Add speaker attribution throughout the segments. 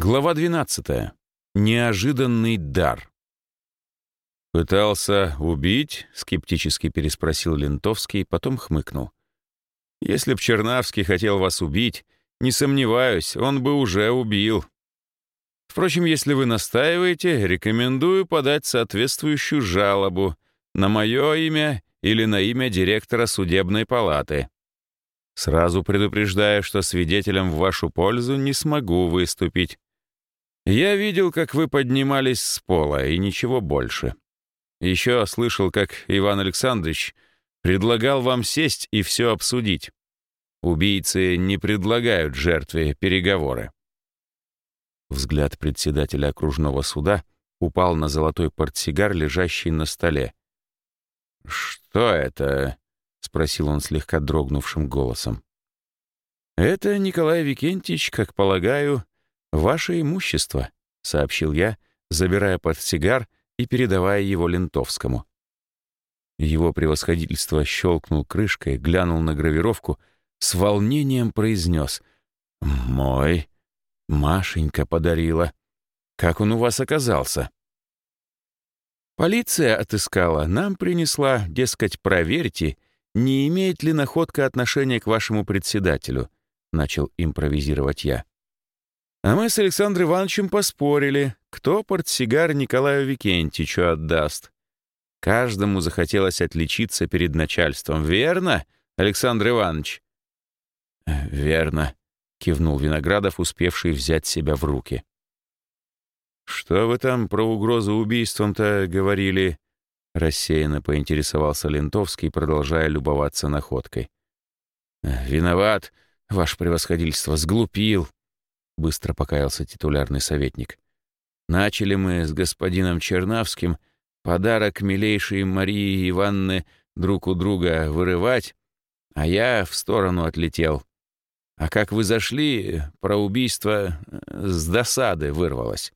Speaker 1: Глава 12. Неожиданный дар. «Пытался убить?» — скептически переспросил Лентовский, потом хмыкнул. «Если б Чернавский хотел вас убить, не сомневаюсь, он бы уже убил. Впрочем, если вы настаиваете, рекомендую подать соответствующую жалобу на мое имя или на имя директора судебной палаты. Сразу предупреждаю, что свидетелем в вашу пользу не смогу выступить. Я видел, как вы поднимались с пола, и ничего больше. Еще слышал, как Иван Александрович предлагал вам сесть и все обсудить. Убийцы не предлагают жертве переговоры. Взгляд председателя окружного суда упал на золотой портсигар, лежащий на столе. «Что это?» — спросил он слегка дрогнувшим голосом. «Это, Николай Викентьевич, как полагаю, ваше имущество», — сообщил я, забирая портсигар и передавая его Лентовскому. Его превосходительство щелкнул крышкой, глянул на гравировку, с волнением произнес «Мой, Машенька подарила. Как он у вас оказался?» «Полиция отыскала, нам принесла, дескать, проверьте, не имеет ли находка отношения к вашему председателю?» — начал импровизировать я. А мы с Александром Ивановичем поспорили, кто портсигар Николаю Викентьевичу отдаст. Каждому захотелось отличиться перед начальством. Верно, Александр Иванович? «Верно», — кивнул Виноградов, успевший взять себя в руки. «Что вы там про угрозу убийством-то говорили?» Рассеянно поинтересовался Лентовский, продолжая любоваться находкой. «Виноват, ваше превосходительство, сглупил», — быстро покаялся титулярный советник. «Начали мы с господином Чернавским подарок милейшей Марии Ивановны друг у друга вырывать, а я в сторону отлетел. А как вы зашли, про убийство с досады вырвалось».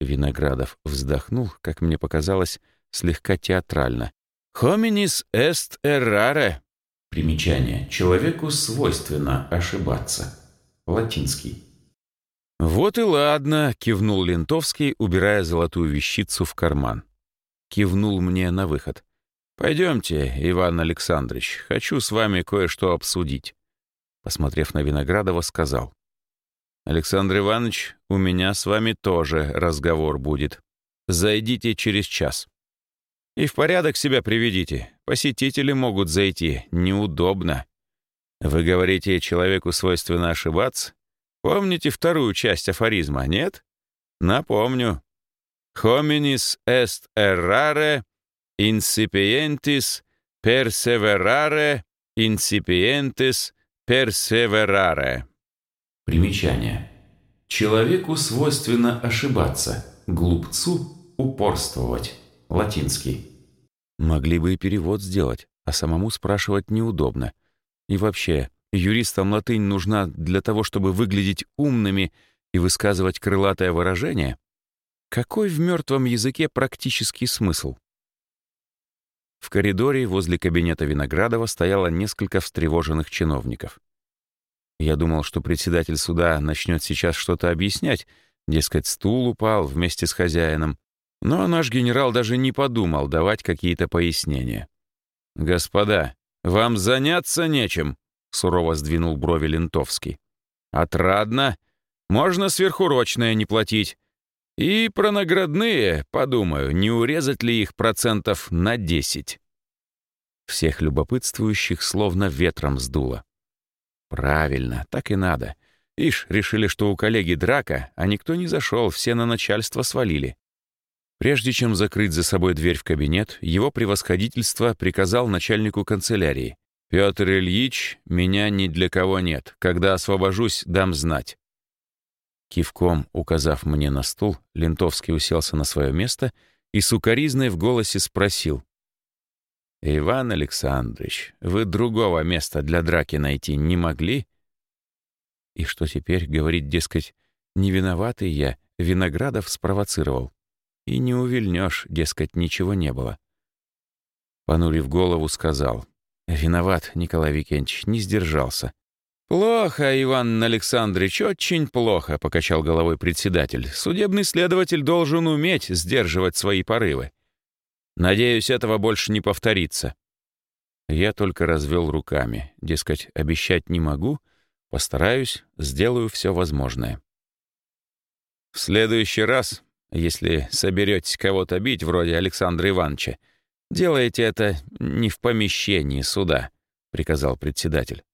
Speaker 1: Виноградов вздохнул, как мне показалось, слегка театрально. «Hominis est errare».
Speaker 2: Примечание. Человеку свойственно ошибаться. Латинский.
Speaker 1: «Вот и ладно», — кивнул Лентовский, убирая золотую вещицу в карман. Кивнул мне на выход. «Пойдемте, Иван Александрович, хочу с вами кое-что обсудить». Посмотрев на Виноградова, сказал. «Александр Иванович, у меня с вами тоже разговор будет. Зайдите через час». И в порядок себя приведите. Посетители могут зайти. Неудобно. Вы говорите, человеку свойственно ошибаться? Помните вторую часть афоризма, нет? Напомню. Hominis est errare, incipientis perseverare, incipientis perseverare.
Speaker 2: Примечание. Человеку свойственно ошибаться, глупцу упорствовать. Латинский.
Speaker 1: Могли бы и перевод сделать, а самому спрашивать неудобно. И вообще, юристам латынь нужна для того, чтобы выглядеть умными и высказывать крылатое выражение? Какой в мертвом языке практический смысл? В коридоре возле кабинета Виноградова стояло несколько встревоженных чиновников. Я думал, что председатель суда начнет сейчас что-то объяснять, дескать, стул упал вместе с хозяином, но наш генерал даже не подумал давать какие-то пояснения. «Господа, вам заняться нечем», — сурово сдвинул брови Лентовский. «Отрадно. Можно сверхурочное не платить. И про наградные, подумаю, не урезать ли их процентов на десять». Всех любопытствующих словно ветром сдуло. «Правильно, так и надо. Ишь, решили, что у коллеги драка, а никто не зашел, все на начальство свалили. Прежде чем закрыть за собой дверь в кабинет, его превосходительство приказал начальнику канцелярии. «Петр Ильич, меня ни для кого нет. Когда освобожусь, дам знать». Кивком, указав мне на стул, Лентовский уселся на свое место и сукоризной в голосе спросил. «Иван Александрович, вы другого места для драки найти не могли?» И что теперь, говорит, дескать, не виноватый я, Виноградов спровоцировал. И не увильнешь, дескать, ничего не было. Понурив голову, сказал. «Виноват, Николай Викентьевич, не сдержался. «Плохо, Иван Александрович, очень плохо», — покачал головой председатель. «Судебный следователь должен уметь сдерживать свои порывы. Надеюсь, этого больше не повторится». Я только развел руками. Дескать, обещать не могу, постараюсь, сделаю все возможное. «В следующий раз, если соберетесь кого-то бить, вроде Александра Ивановича, делайте это не в помещении суда», — приказал председатель.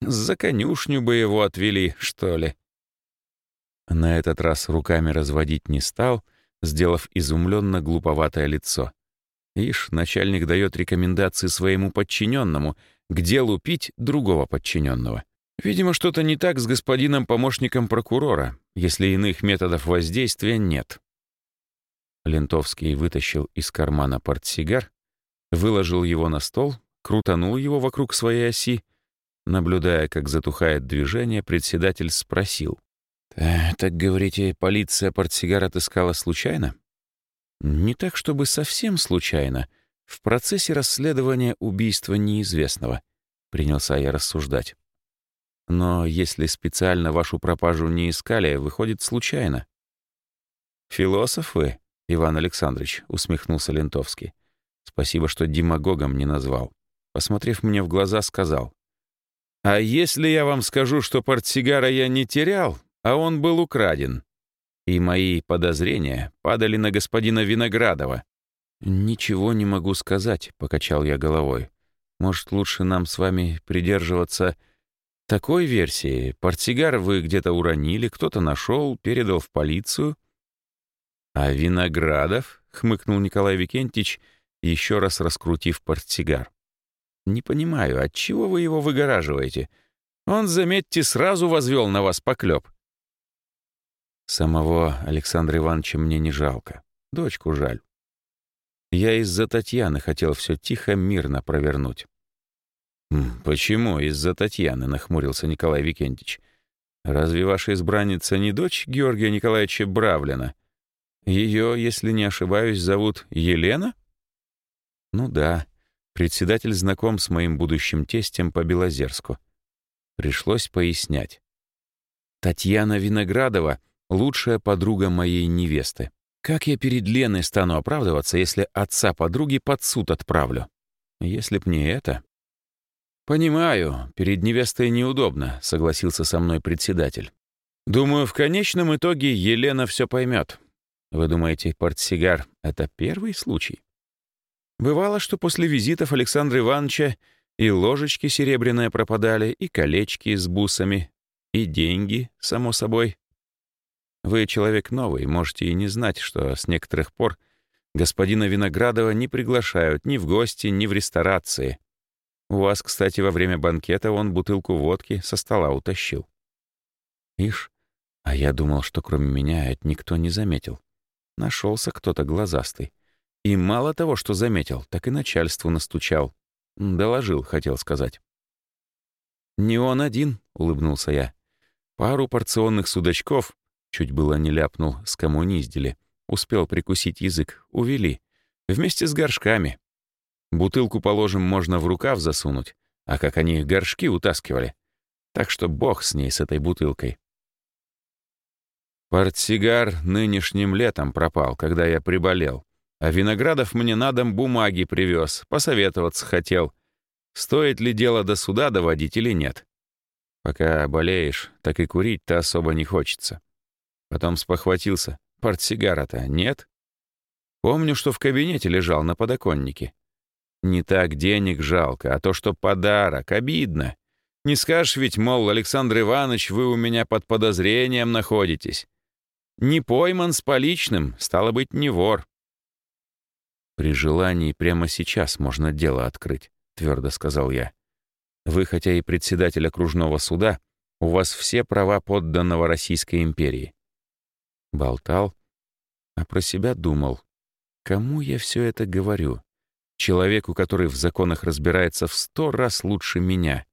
Speaker 1: За конюшню бы его отвели, что ли. На этот раз руками разводить не стал, сделав изумленно глуповатое лицо. Ишь, начальник дает рекомендации своему подчиненному, где лупить другого подчиненного. Видимо, что-то не так с господином помощником прокурора, если иных методов воздействия нет. Лентовский вытащил из кармана портсигар, выложил его на стол, крутанул его вокруг своей оси Наблюдая, как затухает движение, председатель спросил. «Э, «Так, говорите, полиция портсигар отыскала случайно?» «Не так, чтобы совсем случайно. В процессе расследования убийства неизвестного», — принялся я рассуждать. «Но если специально вашу пропажу не искали, выходит случайно». «Философ вы, Иван Александрович», — усмехнулся Лентовский. «Спасибо, что демагогом не назвал». Посмотрев мне в глаза, сказал. А если я вам скажу, что портсигара я не терял, а он был украден? И мои подозрения падали на господина Виноградова. «Ничего не могу сказать», — покачал я головой. «Может, лучше нам с вами придерживаться такой версии? Портсигар вы где-то уронили, кто-то нашел, передал в полицию». «А Виноградов?» — хмыкнул Николай Викентьевич, еще раз раскрутив портсигар. Не понимаю, от чего вы его выгораживаете? Он, заметьте, сразу возвел на вас поклеп. Самого Александра Ивановича мне не жалко. Дочку жаль. Я из-за Татьяны хотел все тихо, мирно провернуть. «Почему из-за Татьяны?» — нахмурился Николай Викентьевич. «Разве ваша избранница не дочь Георгия Николаевича Бравлина? Ее, если не ошибаюсь, зовут Елена?» «Ну да, Председатель знаком с моим будущим тестем по Белозерску. Пришлось пояснять. Татьяна Виноградова — лучшая подруга моей невесты. Как я перед Леной стану оправдываться, если отца подруги под суд отправлю? Если б не это... «Понимаю, перед невестой неудобно», — согласился со мной председатель. «Думаю, в конечном итоге Елена все поймет. Вы думаете, портсигар — это первый случай?» Бывало, что после визитов Александра Ивановича и ложечки серебряные пропадали, и колечки с бусами, и деньги, само собой. Вы человек новый, можете и не знать, что с некоторых пор господина Виноградова не приглашают ни в гости, ни в ресторации. У вас, кстати, во время банкета он бутылку водки со стола утащил. Ишь, а я думал, что кроме меня это никто не заметил. Нашелся кто-то глазастый. И мало того, что заметил, так и начальству настучал. Доложил, хотел сказать. «Не он один», — улыбнулся я. «Пару порционных судачков, чуть было не ляпнул, скоммуниздили, успел прикусить язык, увели, вместе с горшками. Бутылку, положим, можно в рукав засунуть, а как они горшки утаскивали. Так что бог с ней, с этой бутылкой. Портсигар нынешним летом пропал, когда я приболел. А Виноградов мне на дом бумаги привез, посоветоваться хотел. Стоит ли дело до суда доводить или нет? Пока болеешь, так и курить-то особо не хочется. Потом спохватился. Портсигара-то нет? Помню, что в кабинете лежал на подоконнике. Не так денег жалко, а то, что подарок, обидно. Не скажешь ведь, мол, Александр Иванович, вы у меня под подозрением находитесь. Не пойман с поличным, стало быть, не вор. «При желании прямо сейчас можно дело открыть», — твердо сказал я. «Вы, хотя и председатель окружного суда, у вас все права подданного Российской империи». Болтал, а про себя думал. Кому я все это говорю? Человеку, который в законах разбирается в сто раз лучше меня.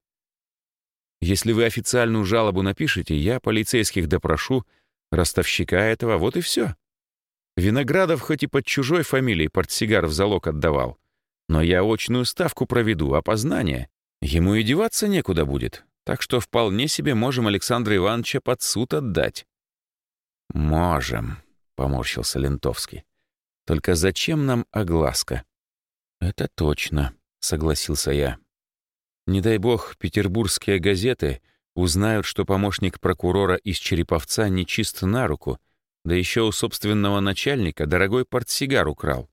Speaker 1: Если вы официальную жалобу напишете, я полицейских допрошу, ростовщика этого, вот и все. Виноградов хоть и под чужой фамилией портсигар в залог отдавал, но я очную ставку проведу, опознание. Ему и деваться некуда будет. так что вполне себе можем Александра Ивановича под суд отдать». «Можем», — поморщился Лентовский. «Только зачем нам огласка?» «Это точно», — согласился я. «Не дай бог, петербургские газеты узнают, что помощник прокурора из Череповца нечист на руку, да еще у собственного начальника дорогой портсигар украл.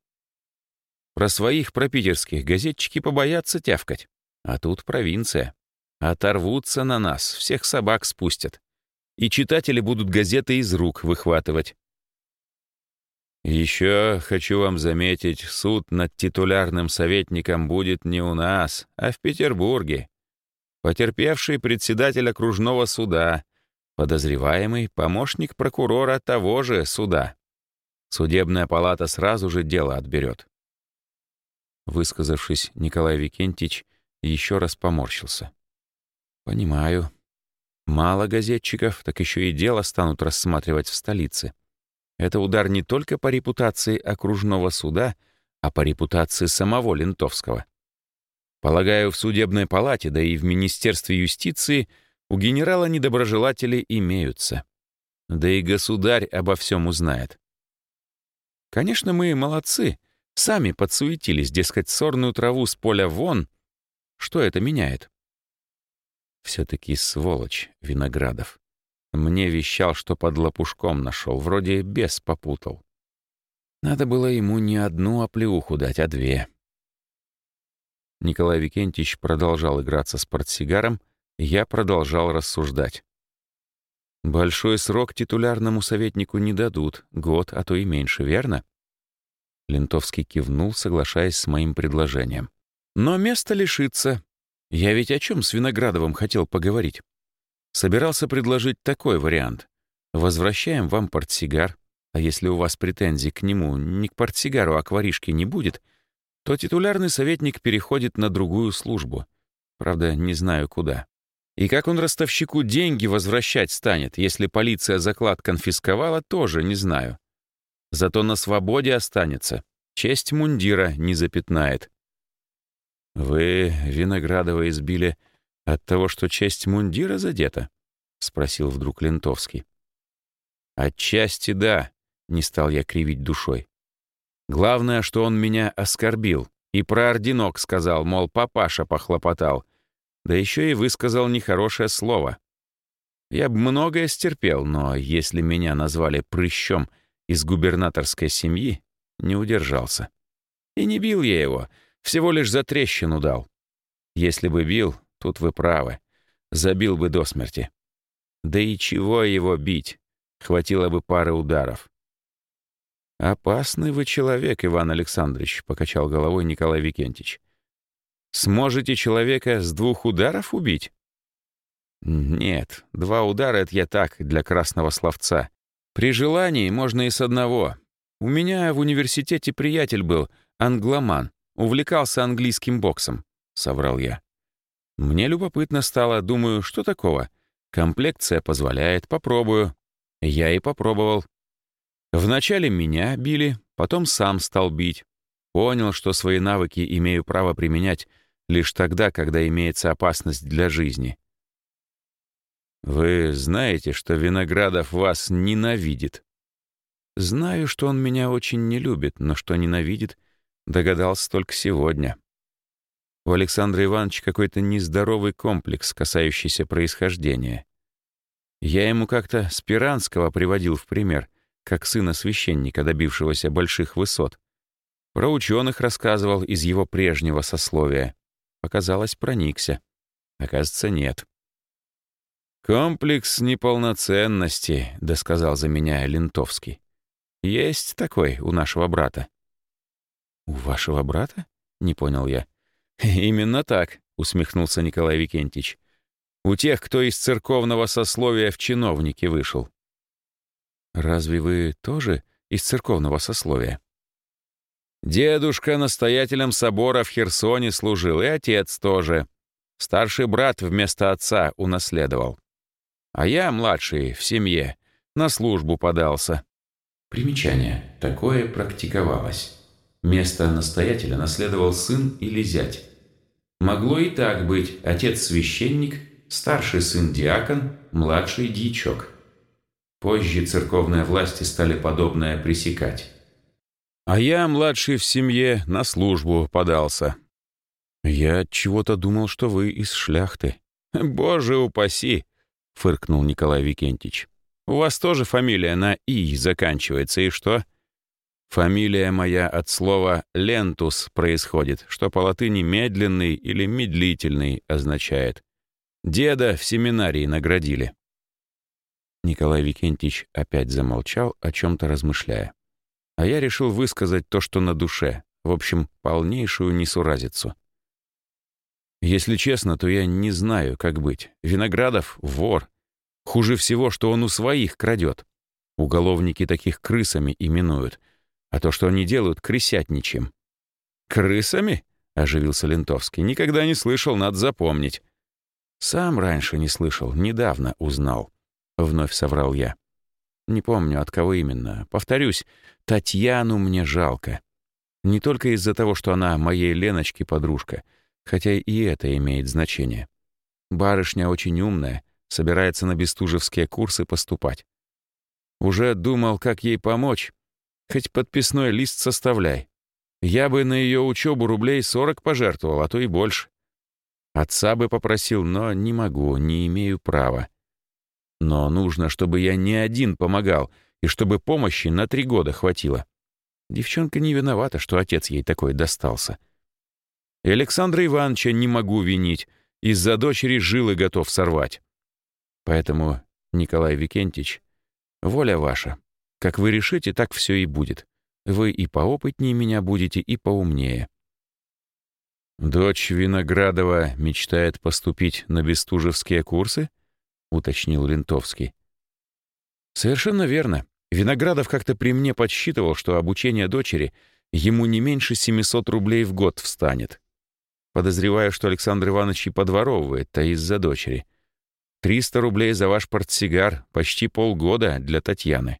Speaker 1: Про своих пропитерских газетчики побоятся тявкать. А тут провинция. Оторвутся на нас, всех собак спустят. И читатели будут газеты из рук выхватывать. Еще хочу вам заметить, суд над титулярным советником будет не у нас, а в Петербурге. Потерпевший председатель окружного суда, подозреваемый помощник прокурора того же суда. Судебная палата сразу же дело отберет. Высказавшись, Николай Викентич еще раз поморщился. «Понимаю. Мало газетчиков, так еще и дело станут рассматривать в столице. Это удар не только по репутации окружного суда, а по репутации самого Лентовского. Полагаю, в судебной палате, да и в Министерстве юстиции у генерала недоброжелатели имеются. Да и государь обо всем узнает. Конечно, мы молодцы, Сами подсуетились, дескать, сорную траву с поля вон. Что это меняет? Все-таки сволочь, Виноградов. Мне вещал, что под лопушком нашел, вроде бес попутал. Надо было ему не одну оплеуху дать, а две. Николай Викентьевич продолжал играться с портсигаром, я продолжал рассуждать. Большой срок титулярному советнику не дадут, год, а то и меньше, верно? Лентовский кивнул, соглашаясь с моим предложением. «Но место лишится. Я ведь о чем с Виноградовым хотел поговорить? Собирался предложить такой вариант. Возвращаем вам портсигар, а если у вас претензий к нему не к портсигару, а к воришке не будет, то титулярный советник переходит на другую службу. Правда, не знаю куда. И как он ростовщику деньги возвращать станет, если полиция заклад конфисковала, тоже не знаю. Зато на свободе останется. Честь мундира не запятнает. «Вы Виноградова избили от того, что честь мундира задета?» — спросил вдруг Лентовский. «Отчасти да», — не стал я кривить душой. «Главное, что он меня оскорбил и про орденок сказал, мол, папаша похлопотал, да еще и высказал нехорошее слово. Я бы многое стерпел, но если меня назвали прыщом — из губернаторской семьи, не удержался. И не бил я его, всего лишь за трещину дал. Если бы бил, тут вы правы, забил бы до смерти. Да и чего его бить? Хватило бы пары ударов. «Опасный вы человек, Иван Александрович», — покачал головой Николай Викентьевич. «Сможете человека с двух ударов убить?» «Нет, два удара — это я так, для красного словца. При желании можно и с одного. У меня в университете приятель был, англоман, увлекался английским боксом, — соврал я. Мне любопытно стало, думаю, что такого? Комплекция позволяет, попробую. Я и попробовал. Вначале меня били, потом сам стал бить. Понял, что свои навыки имею право применять лишь тогда, когда имеется опасность для жизни. «Вы знаете, что Виноградов вас ненавидит?» «Знаю, что он меня очень не любит, но что ненавидит, догадался только сегодня. У Александра Ивановича какой-то нездоровый комплекс, касающийся происхождения. Я ему как-то Спиранского приводил в пример, как сына священника, добившегося больших высот. Про ученых рассказывал из его прежнего сословия. Показалось, проникся. Оказывается, нет. «Комплекс неполноценности», — досказал за меня Лентовский. «Есть такой у нашего брата». «У вашего брата?» — не понял я. «Именно так», — усмехнулся Николай Викентьевич. «У тех, кто из церковного сословия в чиновники вышел». «Разве вы тоже из церковного сословия?» «Дедушка настоятелем собора в Херсоне служил, и отец тоже. Старший брат вместо отца унаследовал». А я, младший, в семье, на службу подался.
Speaker 2: Примечание. Такое практиковалось. Место настоятеля наследовал сын или зять. Могло и так быть, отец священник, старший сын диакон, младший дьячок. Позже церковные власти стали подобное пресекать.
Speaker 1: А я, младший в семье, на службу подался. Я чего-то думал, что вы из шляхты. Боже упаси, фыркнул Николай Викентич. У вас тоже фамилия на «и» заканчивается, и что? Фамилия моя от слова «лентус» происходит, что по латыни «медленный» или «медлительный» означает. Деда в семинарии наградили. Николай Викентич опять замолчал, о чем-то размышляя. А я решил высказать то, что на душе, в общем, полнейшую несуразицу. Если честно, то я не знаю, как быть. Виноградов — вор. Хуже всего, что он у своих крадет. Уголовники таких крысами именуют — а то, что они делают, крысятничем. «Крысами?» — оживился Лентовский. «Никогда не слышал, надо запомнить». «Сам раньше не слышал, недавно узнал», — вновь соврал я. «Не помню, от кого именно. Повторюсь, Татьяну мне жалко. Не только из-за того, что она моей Леночке подружка, хотя и это имеет значение. Барышня очень умная, собирается на бестужевские курсы поступать. Уже думал, как ей помочь, Хоть подписной лист составляй. Я бы на ее учебу рублей 40 пожертвовал, а то и больше. Отца бы попросил, но не могу, не имею права. Но нужно, чтобы я не один помогал, и чтобы помощи на три года хватило. Девчонка не виновата, что отец ей такой достался. И Александра Ивановича не могу винить, из-за дочери жилы готов сорвать. Поэтому, Николай Викентич, воля ваша. Как вы решите, так все и будет. Вы и поопытнее меня будете, и поумнее. «Дочь Виноградова мечтает поступить на бестужевские курсы?» — уточнил Лентовский. «Совершенно верно. Виноградов как-то при мне подсчитывал, что обучение дочери ему не меньше 700 рублей в год встанет. Подозреваю, что Александр Иванович и подворовывает-то из-за дочери. 300 рублей за ваш портсигар, почти полгода для Татьяны.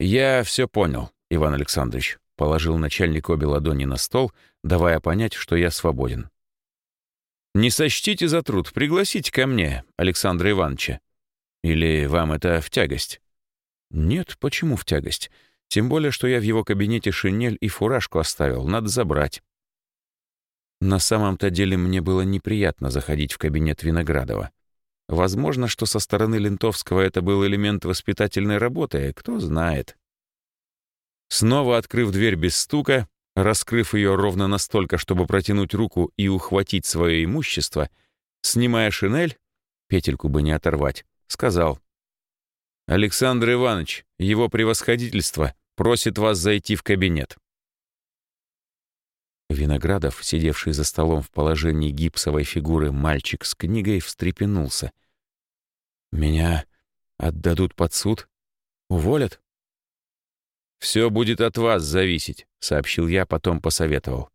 Speaker 1: «Я все понял, Иван Александрович», — положил начальник обе ладони на стол, давая понять, что я свободен. «Не сочтите за труд, пригласите ко мне Александра Ивановича. Или вам это в тягость?» «Нет, почему в тягость? Тем более, что я в его кабинете шинель и фуражку оставил, надо забрать». На самом-то деле мне было неприятно заходить в кабинет Виноградова. Возможно, что со стороны Лентовского это был элемент воспитательной работы, кто знает. Снова открыв дверь без стука, раскрыв ее ровно настолько, чтобы протянуть руку и ухватить свое имущество, снимая шинель, петельку бы не оторвать, сказал. «Александр Иванович, его превосходительство, просит вас зайти в кабинет». Виноградов, сидевший за столом в положении гипсовой фигуры мальчик с книгой, встрепенулся. «Меня отдадут под суд? Уволят?» «Все будет от вас зависеть», — сообщил я, потом посоветовал.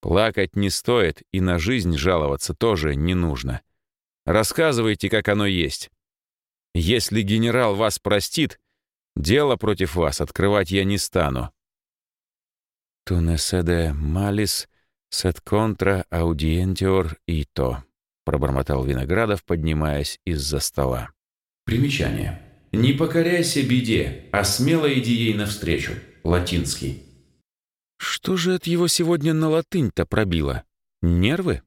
Speaker 1: «Плакать не стоит, и на жизнь жаловаться тоже не нужно. Рассказывайте, как оно есть. Если генерал вас простит, дело против вас открывать я не стану». «Тунеседе малис сет контра аудиентиор ито», пробормотал Виноградов, поднимаясь из-за стола.
Speaker 2: Примечание. «Не покоряйся беде, а смело иди ей навстречу». Латинский.
Speaker 1: Что же от его сегодня на латынь-то пробило? Нервы?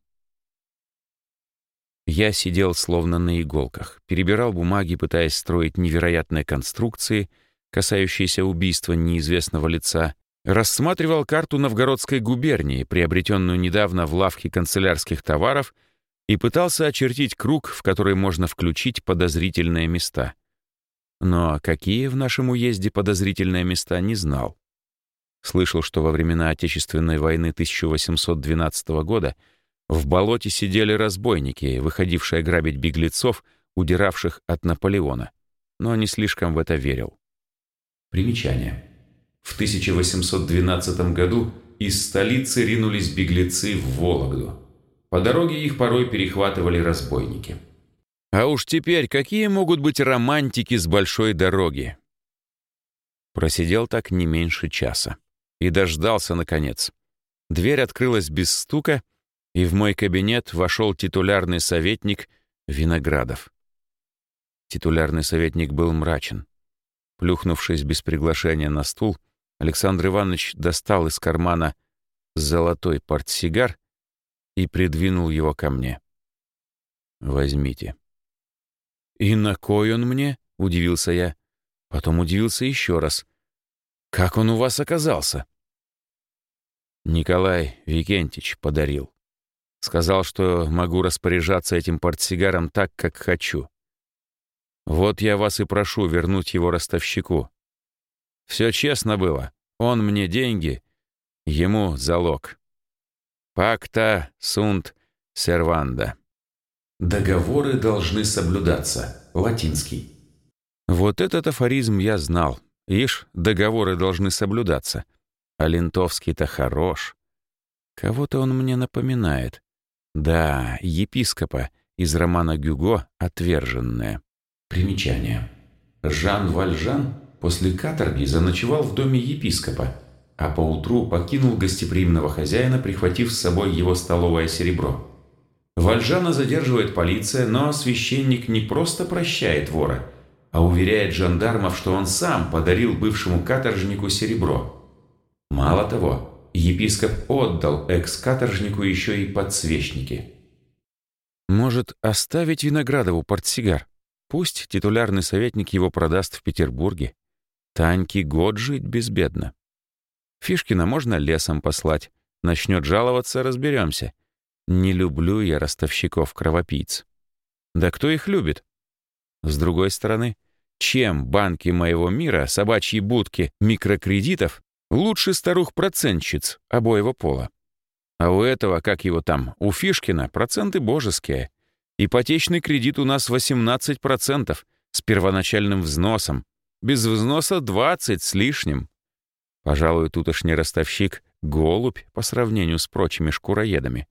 Speaker 1: Я сидел словно на иголках, перебирал бумаги, пытаясь строить невероятные конструкции, касающиеся убийства неизвестного лица, рассматривал карту Новгородской губернии, приобретенную недавно в лавке канцелярских товаров — и пытался очертить круг, в который можно включить подозрительные места. Но какие в нашем уезде подозрительные места, не знал. Слышал, что во времена Отечественной войны 1812 года в болоте сидели разбойники, выходившие грабить беглецов, удиравших от Наполеона, но не слишком в это верил.
Speaker 2: Примечание. В 1812 году из столицы ринулись беглецы в Вологду. По дороге их порой перехватывали разбойники.
Speaker 1: А уж теперь какие могут быть романтики с большой дороги? Просидел так не меньше часа. И дождался, наконец. Дверь открылась без стука, и в мой кабинет вошел титулярный советник Виноградов. Титулярный советник был мрачен. Плюхнувшись без приглашения на стул, Александр Иванович достал из кармана золотой портсигар и придвинул его ко мне. «Возьмите». «И на кой он мне?» — удивился я. Потом удивился еще раз. «Как он у вас оказался?» Николай Викентич подарил. Сказал, что могу распоряжаться этим портсигаром так, как хочу. Вот я вас и прошу вернуть его ростовщику. Все честно было. Он мне деньги, ему залог. Пакта сунт серванда.
Speaker 2: Договоры должны соблюдаться. Латинский.
Speaker 1: Вот этот афоризм я знал. Ишь, договоры должны соблюдаться. А Лентовский-то хорош. Кого-то он мне напоминает. Да, епископа из романа Гюго «Отверженная».
Speaker 2: Примечание. Жан Вальжан после каторги заночевал в доме епископа, а поутру покинул гостеприимного хозяина, прихватив с собой его столовое серебро. Вальжана задерживает полиция, но священник не просто прощает вора, а уверяет жандармов, что он сам подарил бывшему каторжнику серебро. Мало того, епископ отдал экс-каторжнику еще и подсвечники.
Speaker 1: Может, оставить Виноградову портсигар? Пусть титулярный советник его продаст в Петербурге. Таньке год жить безбедно. Фишкина можно лесом послать. Начнет жаловаться, разберемся. Не люблю я ростовщиков-кровопийц. Да кто их любит? С другой стороны, чем банки моего мира, собачьи будки, микрокредитов Лучше старух-процентщиц обоего пола. А у этого, как его там, у Фишкина, проценты божеские. Ипотечный кредит у нас 18% с первоначальным взносом. Без взноса 20 с лишним. Пожалуй, тутошний ростовщик — голубь по сравнению с прочими шкуроедами.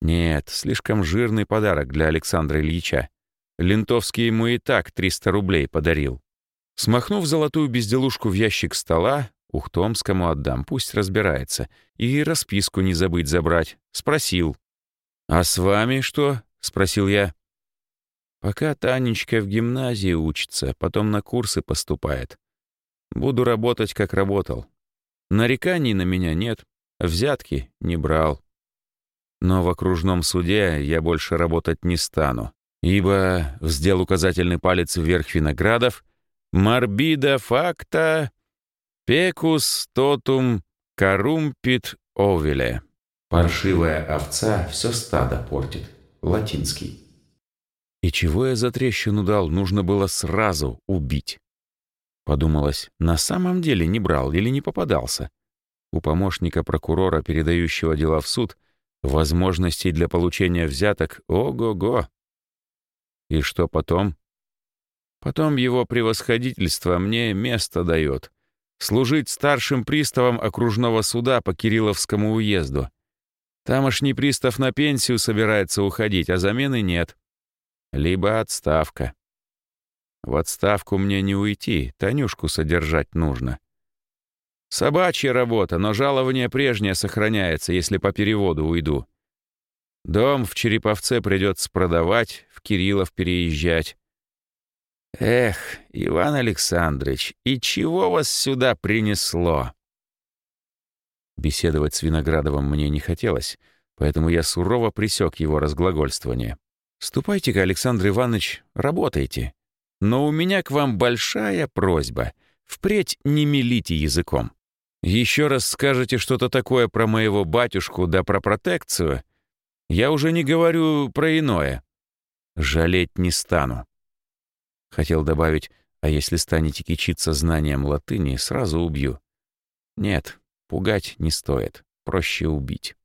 Speaker 1: Нет, слишком жирный подарок для Александра Ильича. Лентовский ему и так 300 рублей подарил. Смахнув золотую безделушку в ящик стола, Ухтомскому отдам, пусть разбирается. И расписку не забыть забрать. Спросил. «А с вами что?» — спросил я. «Пока Танечка в гимназии учится, потом на курсы поступает. Буду работать, как работал. Нареканий на меня нет, взятки не брал. Но в окружном суде я больше работать не стану, ибо, вздел указательный палец вверх виноградов, «Морбида факта Пекус тотум корумпит овеле.
Speaker 2: Паршивая овца все стадо портит. Латинский.
Speaker 1: И чего я за трещину дал, нужно было сразу убить. Подумалось, на самом деле не брал или не попадался. У помощника прокурора, передающего дела в суд, возможностей для получения взяток ого-го. И что потом? Потом его превосходительство мне место дает служить старшим приставом окружного суда по Кирилловскому уезду. Тамошний пристав на пенсию собирается уходить, а замены нет. Либо отставка. В отставку мне не уйти, Танюшку содержать нужно. Собачья работа, но жалование прежнее сохраняется, если по переводу уйду. Дом в Череповце придется продавать, в Кириллов переезжать. «Эх, Иван Александрович, и чего вас сюда принесло?» Беседовать с Виноградовым мне не хотелось, поэтому я сурово присек его разглагольствование. «Ступайте-ка, Александр Иванович, работайте. Но у меня к вам большая просьба. Впредь не мелите языком. Еще раз скажете что-то такое про моего батюшку да про протекцию, я уже не говорю про иное. Жалеть не стану. Хотел добавить, а если станете кичиться знанием латыни, сразу убью. Нет, пугать не стоит, проще убить.